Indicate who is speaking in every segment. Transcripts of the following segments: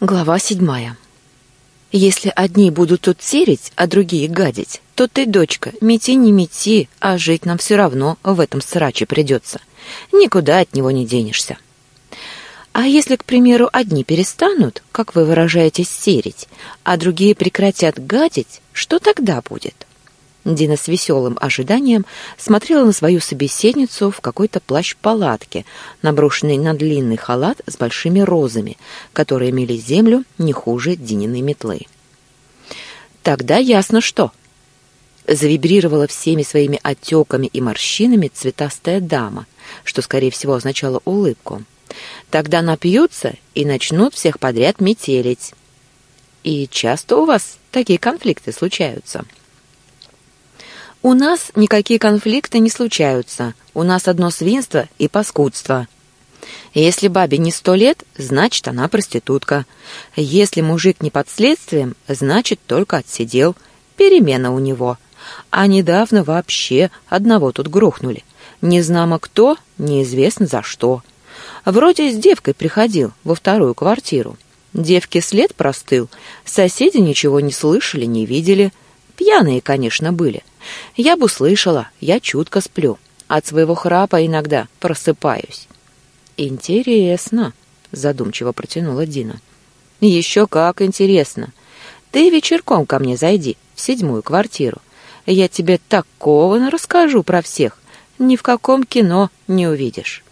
Speaker 1: Глава седьмая. Если одни будут тут серить, а другие гадить, то ты, дочка, мети не мети, а жить нам все равно в этом сраче придется. Никуда от него не денешься. А если, к примеру, одни перестанут, как вы выражаетесь, серить, а другие прекратят гадить, что тогда будет? Дина с веселым ожиданием смотрела на свою собеседницу в какой-то плащ-палатке, наброшенный на длинный халат с большими розами, которые мели землю не хуже Дининой метлы. «Тогда ясно что!» Завибрировала всеми своими отеками и морщинами цветастая дама, что, скорее всего, означало улыбку. «Тогда напьются и начнут всех подряд метелить». «И часто у вас такие конфликты случаются?» У нас никакие конфликты не случаются. У нас одно свинство и паскудство. Если бабе не сто лет, значит, она проститутка. Если мужик не под следствием, значит, только отсидел. Перемена у него. А недавно вообще одного тут грохнули. Незнамо кто, неизвестно за что. Вроде с девкой приходил во вторую квартиру. Девке след простыл, соседи ничего не слышали, не видели. Пьяные, конечно, были. Я бы услышала, я чутко сплю. От своего храпа иногда просыпаюсь. Интересно, задумчиво протянула Дина. Еще как интересно. Ты вечерком ко мне зайди, в седьмую квартиру. Я тебе такого расскажу про всех. Ни в каком кино не увидишь.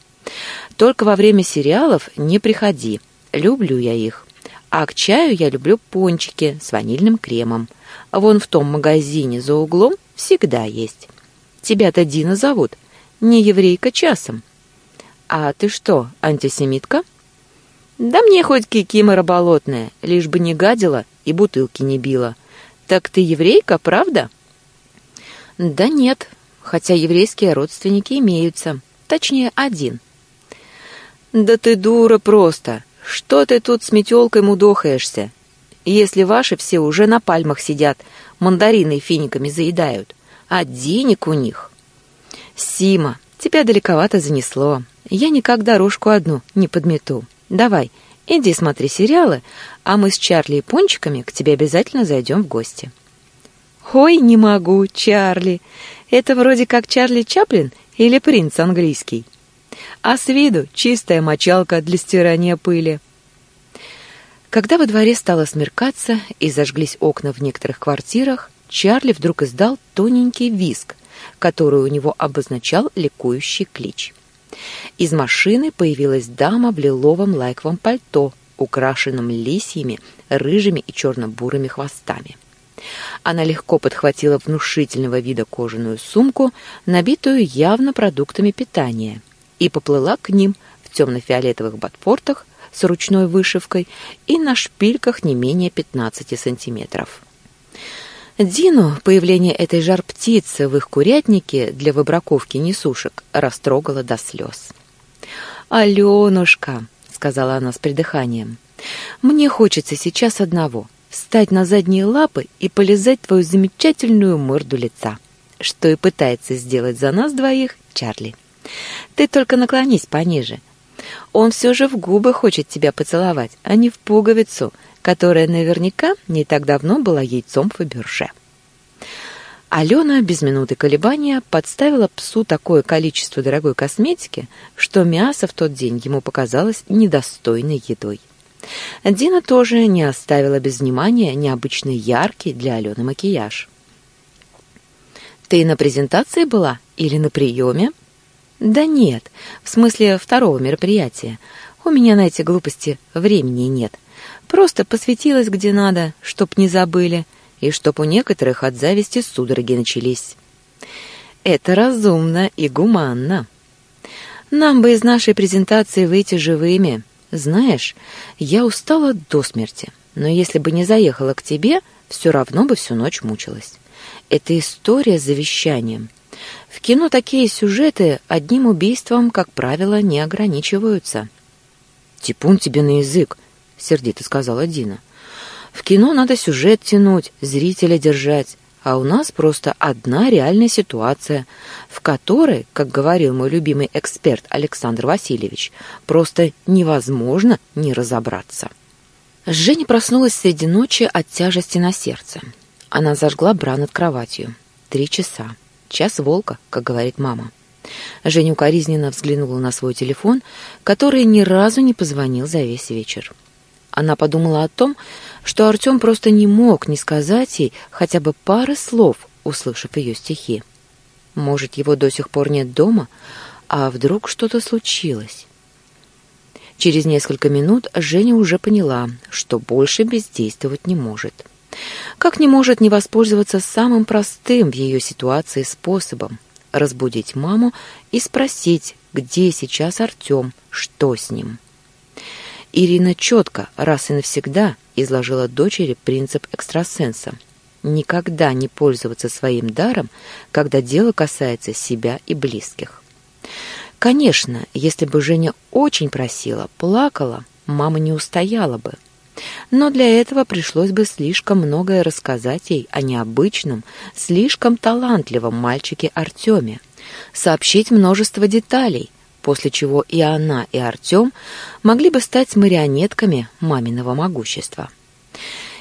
Speaker 1: Только во время сериалов не приходи. Люблю я их. А к чаю я люблю пончики с ванильным кремом. Вон в том магазине за углом всегда есть. Тебя-то Дина зовут, не еврейка часом. А ты что, антисемитка? Да мне хоть кикимора болотная, лишь бы не гадила и бутылки не била. Так ты еврейка, правда? Да нет, хотя еврейские родственники имеются, точнее один. Да ты дура просто. Что ты тут с метелкой мудохаешься? Если ваши все уже на пальмах сидят, мандарины финиками заедают, а денег у них. Сима, тебя далековато занесло. Я никак дорожку одну не подмету. Давай, иди смотри сериалы, а мы с Чарли и Пончиками к тебе обязательно зайдем в гости. Ой, не могу, Чарли. Это вроде как Чарли Чаплин или принц английский. А с виду чистая мочалка для стирания пыли. Когда во дворе стало смеркаться и зажглись окна в некоторых квартирах, Чарли вдруг издал тоненький визг, который у него обозначал ликующий клич. Из машины появилась дама в лиловом лайковом пальто, украшенном лисьями, рыжими и черно-бурыми хвостами. Она легко подхватила внушительного вида кожаную сумку, набитую явно продуктами питания, и поплыла к ним в темно-фиолетовых ботфортах с ручной вышивкой и на шпильках не менее 15 сантиметров. Дину появление этой жар-птицы в их курятнике для выбраковки несушек растрогало до слез. «Аленушка», — сказала она с придыханием, — «мне хочется сейчас одного — встать на задние лапы и полизать твою замечательную морду лица, что и пытается сделать за нас двоих Чарли. Ты только наклонись пониже, он все же в губы хочет тебя поцеловать, а не в пуговицу, которая наверняка не так давно была яйцом Фаберже. Алена без минуты колебания подставила псу такое количество дорогой косметики, что мясо в тот день ему показалось недостойной едой. Дина тоже не оставила без внимания необычный яркий для Алены макияж. «Ты на презентации была или на приеме?» Да нет, в смысле второго мероприятия. У меня на эти глупости времени нет. Просто посвятилась где надо, чтоб не забыли, и чтоб у некоторых от зависти судороги начались. Это разумно и гуманно. Нам бы из нашей презентации выйти живыми. Знаешь, я устала до смерти, но если бы не заехала к тебе, все равно бы всю ночь мучилась. Это история с завещанием. В кино такие сюжеты одним убийством, как правило, не ограничиваются. «Типун тебе на язык», — сердито сказала Дина. «В кино надо сюжет тянуть, зрителя держать, а у нас просто одна реальная ситуация, в которой, как говорил мой любимый эксперт Александр Васильевич, просто невозможно не разобраться». Женя проснулась среди ночи от тяжести на сердце. Она зажгла бра над кроватью. Три часа. Час волка, как говорит мама. Женя укоризненно взглянула на свой телефон, который ни разу не позвонил за весь вечер. Она подумала о том, что Артем просто не мог не сказать ей хотя бы пары слов, услышав ее стихи. Может, его до сих пор нет дома, а вдруг что-то случилось? Через несколько минут Женя уже поняла, что больше бездействовать не может. Как не может не воспользоваться самым простым в ее ситуации способом — разбудить маму и спросить, где сейчас Артем, что с ним. Ирина четко, раз и навсегда, изложила дочери принцип экстрасенса. Никогда не пользоваться своим даром, когда дело касается себя и близких. Конечно, если бы Женя очень просила, плакала, мама не устояла бы. Но для этого пришлось бы слишком многое рассказать ей о необычном, слишком талантливом мальчике Артеме, сообщить множество деталей, после чего и она, и Артем могли бы стать марионетками маминого могущества.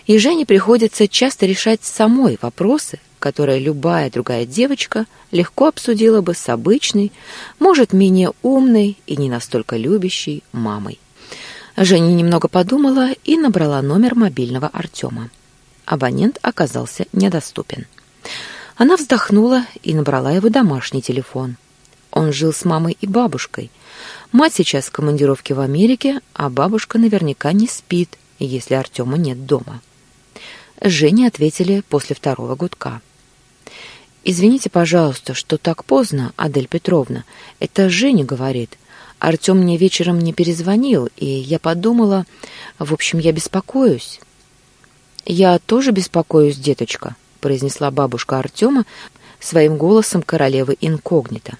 Speaker 1: И Жене приходится часто решать самой вопросы, которые любая другая девочка легко обсудила бы с обычной, может, менее умной и не настолько любящей мамой. Женя немного подумала и набрала номер мобильного Артема. Абонент оказался недоступен. Она вздохнула и набрала его домашний телефон. Он жил с мамой и бабушкой. Мать сейчас в командировке в Америке, а бабушка наверняка не спит, если Артема нет дома. Жене ответили после второго гудка. «Извините, пожалуйста, что так поздно, Адель Петровна. Это Женя говорит. Артем мне вечером не перезвонил, и я подумала... В общем, я беспокоюсь». «Я тоже беспокоюсь, деточка», — произнесла бабушка Артема своим голосом королевы инкогнито.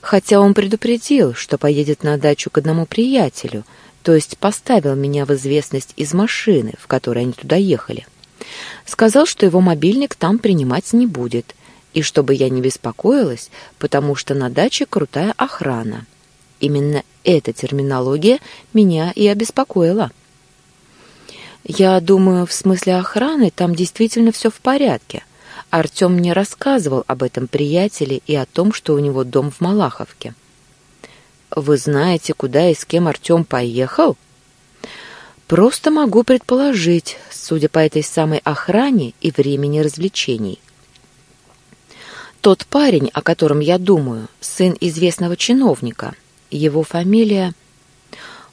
Speaker 1: Хотя он предупредил, что поедет на дачу к одному приятелю, то есть поставил меня в известность из машины, в которой они туда ехали. Сказал, что его мобильник там принимать не будет, и чтобы я не беспокоилась, потому что на даче крутая охрана. Именно эта терминология меня и обеспокоила. Я думаю, в смысле охраны там действительно все в порядке. Артем мне рассказывал об этом приятеле и о том, что у него дом в Малаховке. Вы знаете, куда и с кем Артем поехал? Просто могу предположить, судя по этой самой охране и времени развлечений. Тот парень, о котором я думаю, сын известного чиновника. Его фамилия...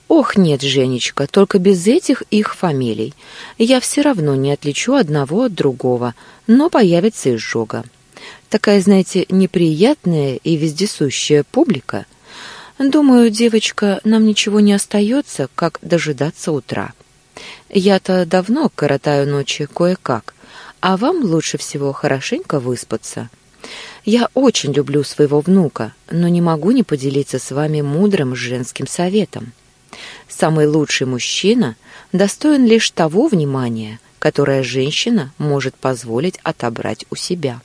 Speaker 1: Ох, нет, Женечка, только без этих их фамилий. Я все равно не отличу одного от другого, но появится изжога. Такая, знаете, неприятная и вездесущая публика. Думаю, девочка, нам ничего не остается, как дожидаться утра. Я-то давно коротаю ночи кое-как, а вам лучше всего хорошенько выспаться. Я очень люблю своего внука, но не могу не поделиться с вами мудрым женским советом. Самый лучший мужчина достоин лишь того внимания, которое женщина может позволить отобрать у себя.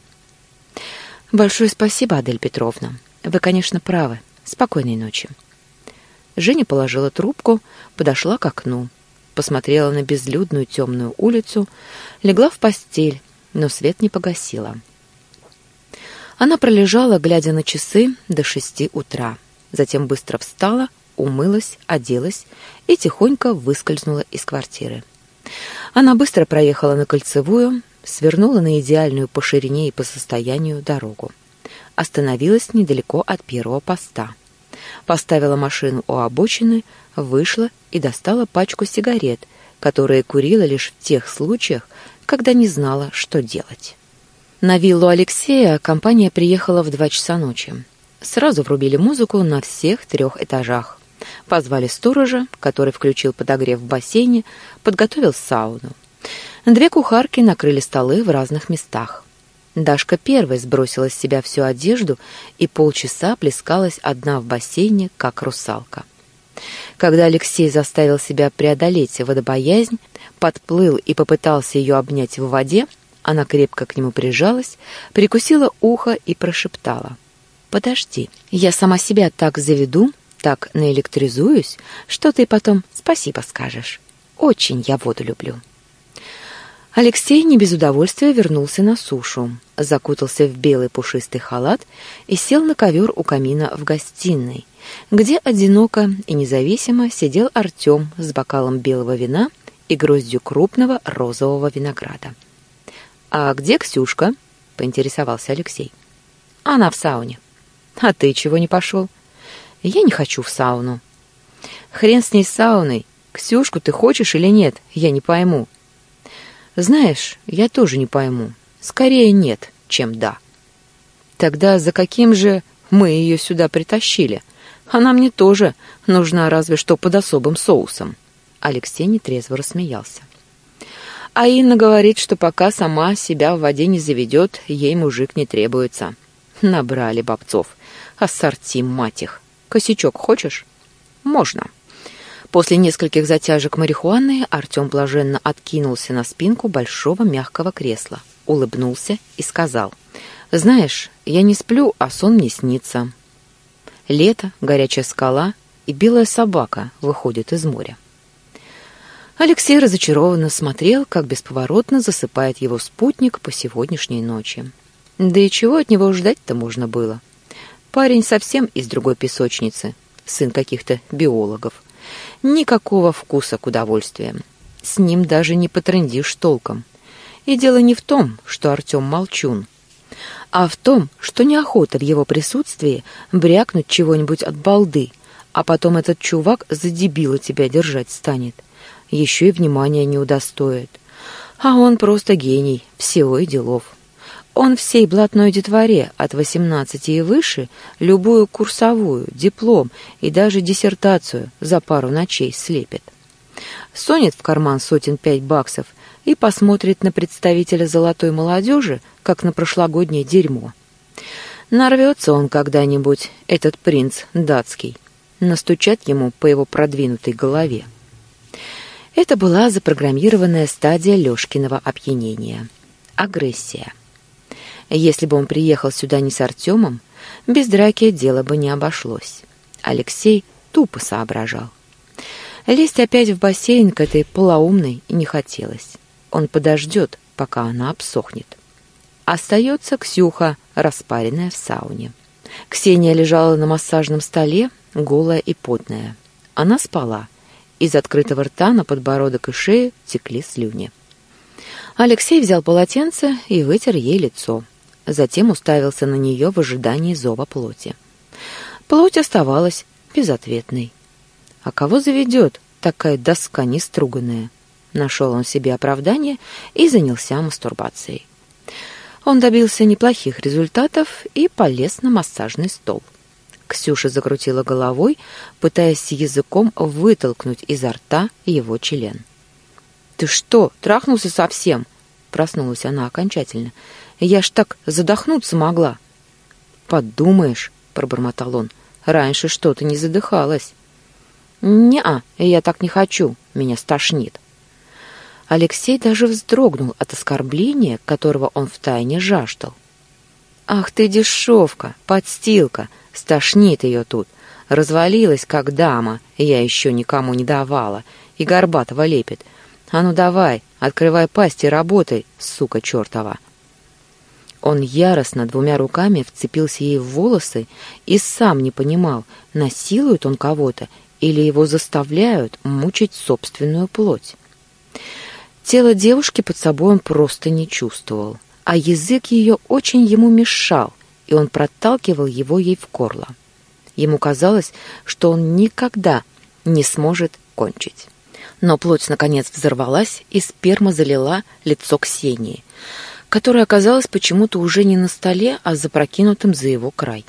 Speaker 1: Большое спасибо, Адель Петровна. Вы, конечно, правы. Спокойной ночи. Женя положила трубку, подошла к окну, посмотрела на безлюдную темную улицу, легла в постель, но свет не погасила. Она пролежала, глядя на часы, до шести утра. Затем быстро встала, умылась, оделась и тихонько выскользнула из квартиры. Она быстро проехала на кольцевую, свернула на идеальную по ширине и по состоянию дорогу. Остановилась недалеко от первого поста. Поставила машину у обочины, вышла и достала пачку сигарет, которые курила лишь в тех случаях, когда не знала, что делать. На виллу Алексея компания приехала в два часа ночи. Сразу врубили музыку на всех трех этажах. Позвали сторожа, который включил подогрев в бассейне, подготовил сауну. Две кухарки накрыли столы в разных местах. Дашка первой сбросила с себя всю одежду и полчаса плескалась одна в бассейне, как русалка. Когда Алексей заставил себя преодолеть водобоязнь, подплыл и попытался ее обнять в воде, она крепко к нему прижалась, прикусила ухо и прошептала. «Подожди, я сама себя так заведу, так наэлектризуюсь, что ты потом спасибо скажешь». Очень я воду люблю. Алексей не без удовольствия вернулся на сушу, закутался в белый пушистый халат и сел на ковер у камина в гостиной, где одиноко и независимо сидел Артем с бокалом белого вина и гроздью крупного розового винограда. «А где Ксюшка?» — поинтересовался Алексей. «Она в сауне». «А ты чего не пошел?» «Я не хочу в сауну». «Хрен с ней сауной. Ксюшку ты хочешь или нет, я не пойму». Знаешь, я тоже не пойму. Скорее нет, чем да. Тогда за каким же мы ее сюда притащили? Она мне тоже нужна разве что под особым соусом. Алексей нетрезво рассмеялся. А Инна говорит, что пока сама себя в воде не заведет, ей мужик не требуется. Набрали бобцов. Ассорти, мать их. Косячок хочешь? Можно. После нескольких затяжек марихуаны Артем блаженно откинулся на спинку большого мягкого кресла, улыбнулся и сказал, «Знаешь, я не сплю, а сон мне снится. Лето, горячая скала и белая собака выходят из моря». Алексей разочарованно смотрел, как бесповоротно засыпает его спутник по сегодняшней ночи. Да и чего от него ждать-то можно было? Парень совсем из другой песочницы, сын каких-то биологов. Никакого вкуса к удовольствиям. С ним даже не потрындишь толком. И дело не в том, что Артем молчун, а в том, что неохота в его присутствии брякнуть чего-нибудь от балды, а потом этот чувак за дебила тебя держать станет. Еще и внимания не удостоит. А он просто гений всего и делов. Он всей блатной детворе от 18 и выше любую курсовую, диплом и даже диссертацию за пару ночей слепит. Сонет в карман сотен пять баксов и посмотрит на представителя золотой молодежи, как на прошлогоднее дерьмо. Нарвется он когда-нибудь, этот принц датский. Настучат ему по его продвинутой голове. Это была запрограммированная стадия Лёшкиного опьянения. Агрессия. Если бы он приехал сюда не с Артемом, без драки дело бы не обошлось. Алексей тупо соображал. Лезть опять в бассейн к этой полоумной не хотелось. Он подождет, пока она обсохнет. Остается Ксюха, распаренная в сауне. Ксения лежала на массажном столе, голая и потная. Она спала. Из открытого рта на подбородок и шею текли слюни. Алексей взял полотенце и вытер ей лицо затем уставился на нее в ожидании зова плоти. Плоть оставалась безответной. А кого заведет такая доска неструганная? Нашел он себе оправдание и занялся мастурбацией. Он добился неплохих результатов и полез на массажный стол. Ксюша закрутила головой, пытаясь языком вытолкнуть изо рта его член. «Ты что, трахнулся совсем?» Проснулась она окончательно. Я ж так задохнуться могла. Подумаешь, пробормотал он. Раньше что-то не задыхалась. Не-а, я так не хочу, меня стошнит. Алексей даже вздрогнул от оскорбления, которого он втайне жаждал. Ах ты дешевка, подстилка, стошнит ее тут. Развалилась, как дама, я еще никому не давала, и Горбатова лепит. А ну давай, открывай пасть и работай, сука чертова. Он яростно двумя руками вцепился ей в волосы и сам не понимал, насилует он кого-то или его заставляют мучить собственную плоть. Тело девушки под собой он просто не чувствовал, а язык ее очень ему мешал, и он проталкивал его ей в горло. Ему казалось, что он никогда не сможет кончить. Но плоть наконец взорвалась, и сперма залила лицо Ксении — которая оказалась почему-то уже не на столе, а запрокинутым за его край.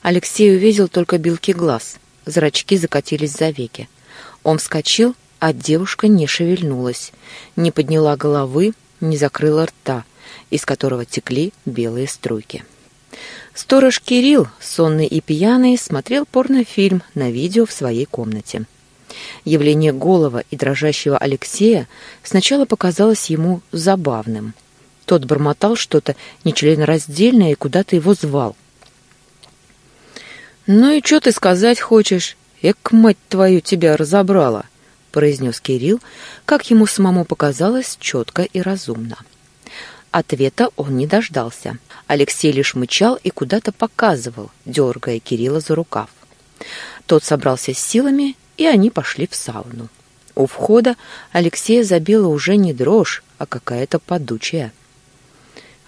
Speaker 1: Алексей увидел только белки глаз, зрачки закатились за веки. Он вскочил, а девушка не шевельнулась, не подняла головы, не закрыла рта, из которого текли белые струйки. Сторож Кирилл, сонный и пьяный, смотрел порнофильм на видео в своей комнате. Явление голого и дрожащего Алексея сначала показалось ему забавным — тот бормотал что-то нечленораздельное и куда-то его звал. «Ну и что ты сказать хочешь? Эк, мать твою, тебя разобрала!» произнес Кирилл, как ему самому показалось, четко и разумно. Ответа он не дождался. Алексей лишь мычал и куда-то показывал, дергая Кирилла за рукав. Тот собрался с силами, и они пошли в сауну. У входа Алексея забила уже не дрожь, а какая-то подучая.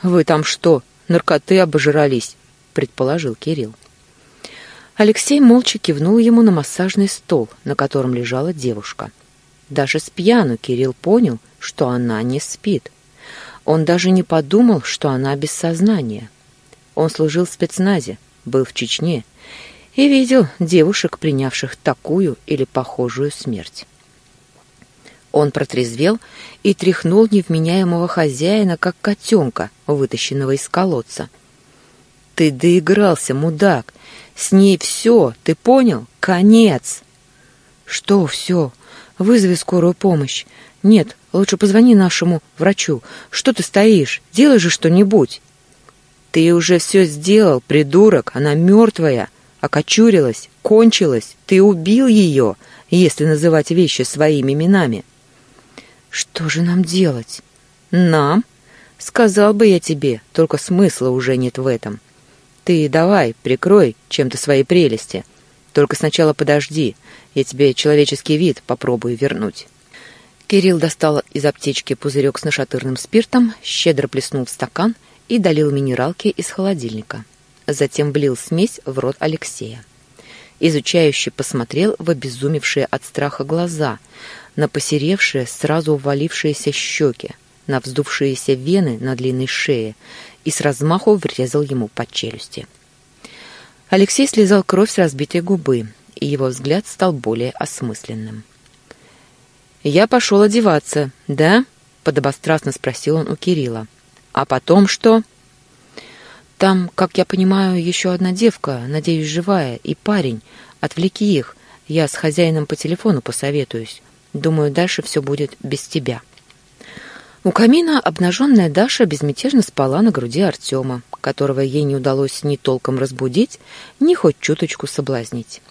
Speaker 1: «Вы там что, наркоты обожрались?» — предположил Кирилл. Алексей молча кивнул ему на массажный стол, на котором лежала девушка. Даже с пьяну Кирилл понял, что она не спит. Он даже не подумал, что она без сознания. Он служил в спецназе, был в Чечне и видел девушек, принявших такую или похожую смерть. Он протрезвел и тряхнул невменяемого хозяина, как котенка, вытащенного из колодца. «Ты доигрался, мудак! С ней все, ты понял? Конец!» «Что все? Вызови скорую помощь. Нет, лучше позвони нашему врачу. Что ты стоишь? Делай же что-нибудь!» «Ты уже все сделал, придурок! Она мертвая!» окочурилась, кончилась, ты убил ее, если называть вещи своими именами. Что же нам делать? Нам? Сказал бы я тебе, только смысла уже нет в этом. Ты давай, прикрой чем-то свои прелести. Только сначала подожди, я тебе человеческий вид попробую вернуть. Кирилл достал из аптечки пузырек с нашатырным спиртом, щедро плеснул в стакан и долил минералки из холодильника затем влил смесь в рот Алексея. Изучающий посмотрел в обезумевшие от страха глаза, на посеревшие, сразу увалившиеся щеки, на вздувшиеся вены на длинной шее и с размаху врезал ему по челюсти. Алексей слезал кровь с разбитой губы, и его взгляд стал более осмысленным. «Я пошел одеваться, да?» — подобострастно спросил он у Кирилла. «А потом что?» Там, как я понимаю, еще одна девка, надеюсь, живая, и парень. Отвлеки их. Я с хозяином по телефону посоветуюсь. Думаю, дальше все будет без тебя». У камина обнаженная Даша безмятежно спала на груди Артема, которого ей не удалось ни толком разбудить, ни хоть чуточку соблазнить.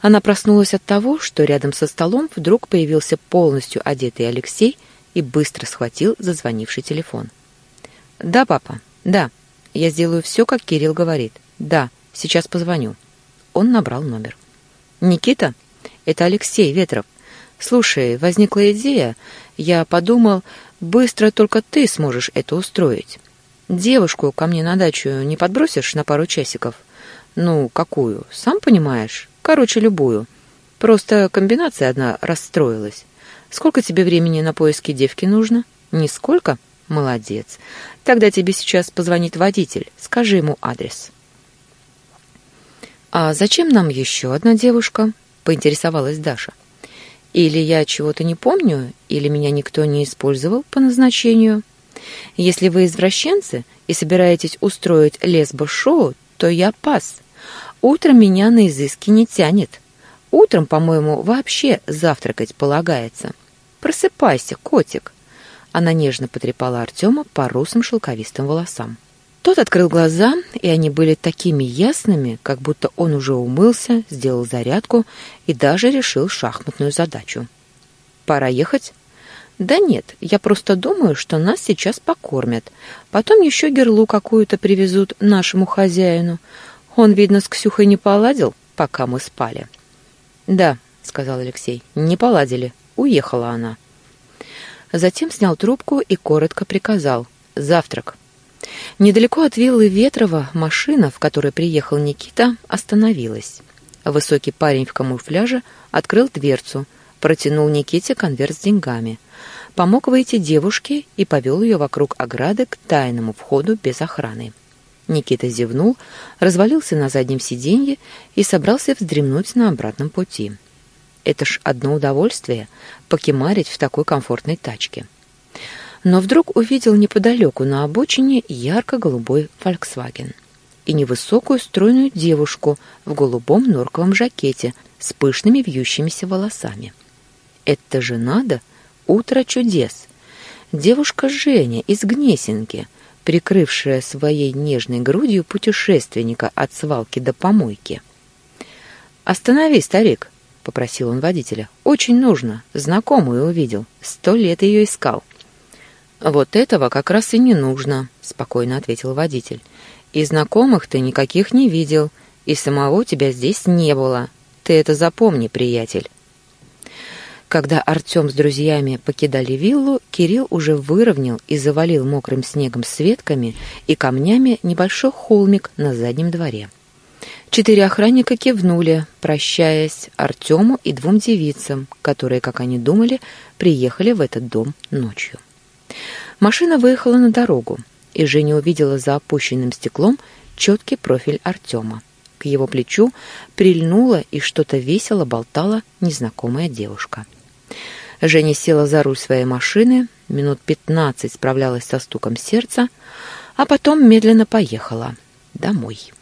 Speaker 1: Она проснулась от того, что рядом со столом вдруг появился полностью одетый Алексей и быстро схватил зазвонивший телефон. «Да, папа, да», я сделаю все, как Кирилл говорит. Да, сейчас позвоню. Он набрал номер. Никита? Это Алексей Ветров. Слушай, возникла идея. Я подумал, быстро только ты сможешь это устроить. Девушку ко мне на дачу не подбросишь на пару часиков? Ну, какую? Сам понимаешь? Короче, любую. Просто комбинация одна расстроилась. Сколько тебе времени на поиски девки нужно? Нисколько? Молодец. Тогда тебе сейчас позвонит водитель. Скажи ему адрес. А зачем нам еще одна девушка? Поинтересовалась Даша. Или я чего-то не помню, или меня никто не использовал по назначению. Если вы извращенцы и собираетесь устроить лесбо-шоу, то я пас. Утром меня на изыски не тянет. Утром, по-моему, вообще завтракать полагается. Просыпайся, котик. Она нежно потрепала Артема по русым шелковистым волосам. Тот открыл глаза, и они были такими ясными, как будто он уже умылся, сделал зарядку и даже решил шахматную задачу. «Пора ехать?» «Да нет, я просто думаю, что нас сейчас покормят. Потом еще герлу какую-то привезут нашему хозяину. Он, видно, с Ксюхой не поладил, пока мы спали». «Да», — сказал Алексей, — «не поладили. Уехала она». Затем снял трубку и коротко приказал «Завтрак». Недалеко от виллы Ветрова машина, в которой приехал Никита, остановилась. Высокий парень в камуфляже открыл дверцу, протянул Никите конверт с деньгами, помог выйти девушке и повел ее вокруг ограды к тайному входу без охраны. Никита зевнул, развалился на заднем сиденье и собрался вздремнуть на обратном пути. Это ж одно удовольствие — покемарить в такой комфортной тачке. Но вдруг увидел неподалеку на обочине ярко-голубой «Фольксваген» и невысокую стройную девушку в голубом норковом жакете с пышными вьющимися волосами. Это же надо! Утро чудес! Девушка Женя из Гнесинки, прикрывшая своей нежной грудью путешественника от свалки до помойки. «Останови, старик!» — попросил он водителя. «Очень нужно. Знакомую увидел. Сто лет ее искал». «Вот этого как раз и не нужно», — спокойно ответил водитель. «И знакомых ты никаких не видел, и самого тебя здесь не было. Ты это запомни, приятель». Когда Артем с друзьями покидали виллу, Кирилл уже выровнял и завалил мокрым снегом с ветками и камнями небольшой холмик на заднем дворе. Четыре охранника кивнули, прощаясь Артему и двум девицам, которые, как они думали, приехали в этот дом ночью. Машина выехала на дорогу, и Женя увидела за опущенным стеклом четкий профиль Артема. К его плечу прильнула и что-то весело болтала незнакомая девушка. Женя села за руль своей машины, минут пятнадцать справлялась со стуком сердца, а потом медленно поехала домой.